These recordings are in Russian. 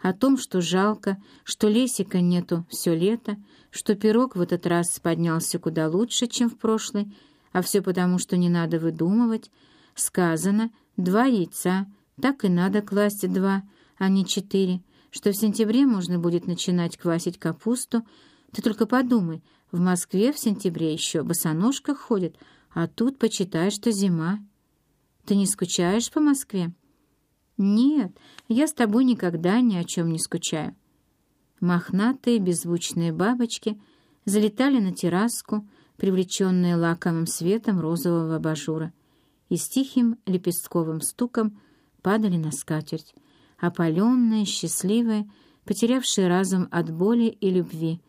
о том, что жалко, что Лесика нету все лето, что пирог в этот раз поднялся куда лучше, чем в прошлый, а все потому, что не надо выдумывать. Сказано, два яйца, так и надо класть два, а не четыре, что в сентябре можно будет начинать квасить капусту. Ты только подумай, в Москве в сентябре еще босоножках ходят, а тут почитай, что зима. Ты не скучаешь по Москве? Нет, я с тобой никогда ни о чем не скучаю. Мохнатые беззвучные бабочки залетали на терраску, привлеченные лаковым светом розового абажура, и с тихим лепестковым стуком падали на скатерть, опаленные, счастливые, потерявшие разум от боли и любви,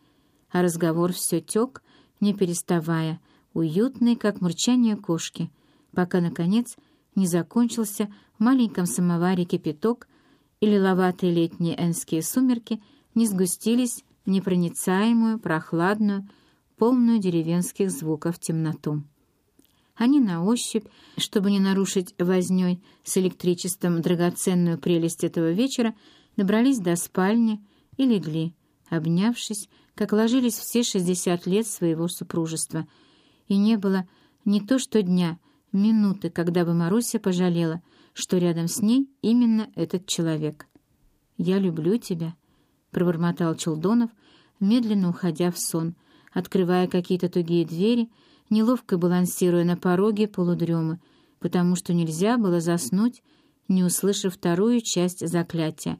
а разговор все тек, не переставая, уютный, как мурчание кошки, пока, наконец, не закончился в маленьком самоваре кипяток, и лиловатые летние энские сумерки не сгустились в непроницаемую, прохладную, полную деревенских звуков темноту. Они на ощупь, чтобы не нарушить вознёй с электричеством драгоценную прелесть этого вечера, добрались до спальни и легли, обнявшись, как ложились все шестьдесят лет своего супружества. И не было не то что дня, минуты, когда бы Маруся пожалела, что рядом с ней именно этот человек. «Я люблю тебя», — пробормотал Челдонов, медленно уходя в сон — открывая какие-то тугие двери, неловко балансируя на пороге полудремы, потому что нельзя было заснуть, не услышав вторую часть заклятия,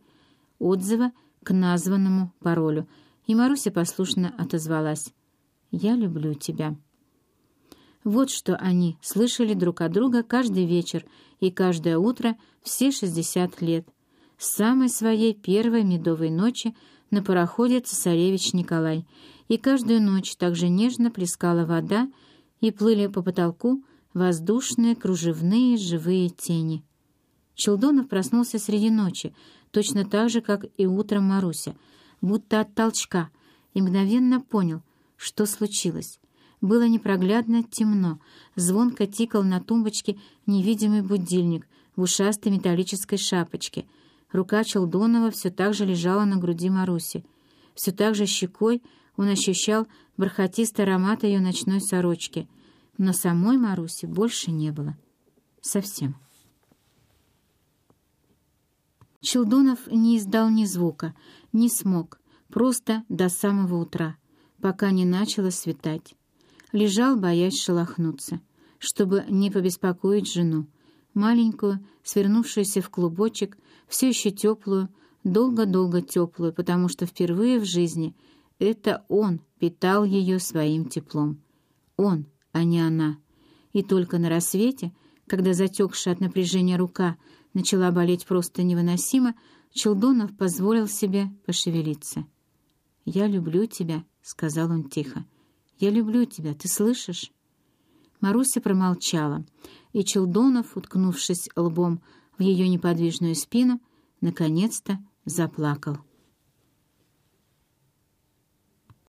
отзыва к названному паролю, и Маруся послушно отозвалась. «Я люблю тебя». Вот что они слышали друг от друга каждый вечер и каждое утро все шестьдесят лет. С самой своей первой медовой ночи на пароходе «Цесаревич Николай», и каждую ночь также нежно плескала вода, и плыли по потолку воздушные, кружевные, живые тени. Челдонов проснулся среди ночи, точно так же, как и утром Маруся, будто от толчка, и мгновенно понял, что случилось. Было непроглядно темно, звонко тикал на тумбочке невидимый будильник в ушастой металлической шапочке. Рука Челдонова все так же лежала на груди Маруси. Все так же щекой он ощущал бархатистый аромат ее ночной сорочки, но самой Маруси больше не было. Совсем. Челдонов не издал ни звука, не смог, просто до самого утра, пока не начало светать. Лежал, боясь шелохнуться, чтобы не побеспокоить жену, маленькую, свернувшуюся в клубочек, все еще теплую, долго-долго теплую, потому что впервые в жизни — это он питал ее своим теплом. Он, а не она. И только на рассвете, когда затекшая от напряжения рука начала болеть просто невыносимо, Челдонов позволил себе пошевелиться. «Я люблю тебя», — сказал он тихо. «Я люблю тебя, ты слышишь?» Маруся промолчала, и Челдонов, уткнувшись лбом в ее неподвижную спину, наконец-то заплакал.